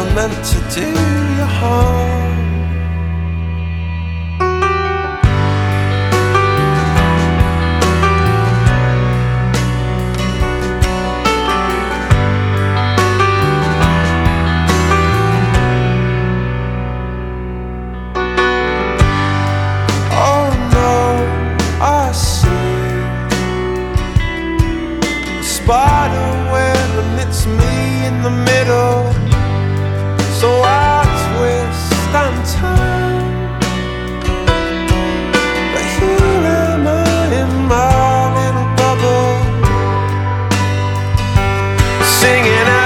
Never meant to do you harm. Oh no, I see a spider web and it's me in the middle. So I twist and turn, but here am I in my little bubble, singing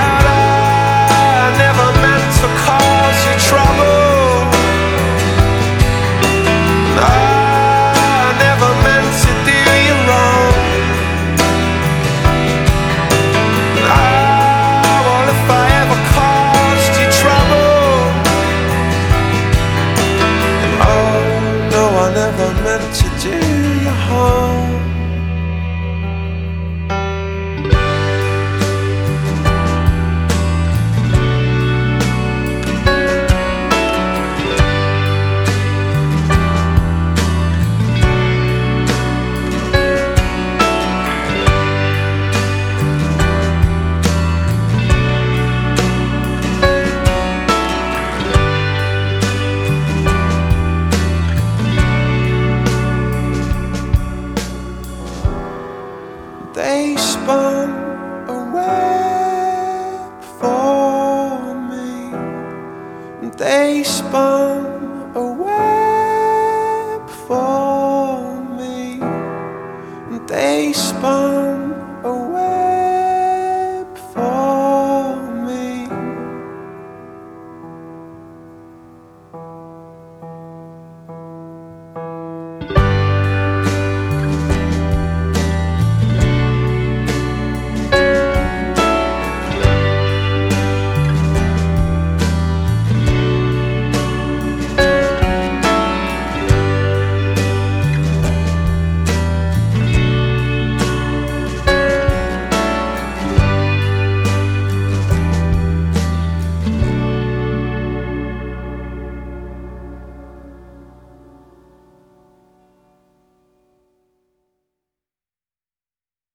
spun a web for me. They spun